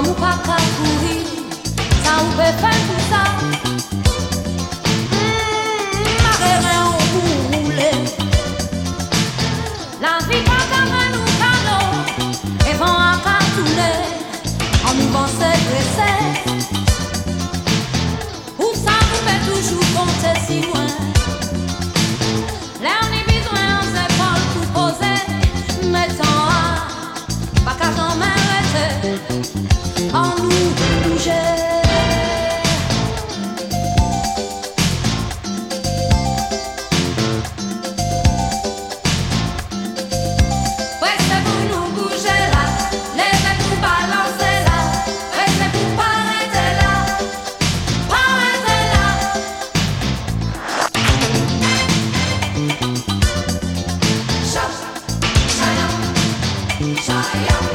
Am pacat cu vin Sau pe fân cu Zion.